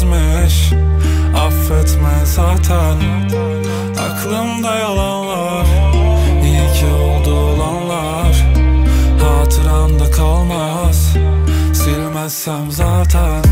bilmezmiş Affetme zaten. Aklımda yalanlar. İyi ki oldu olanlar. Hatıramda kalmaz. Silmezsem zaten.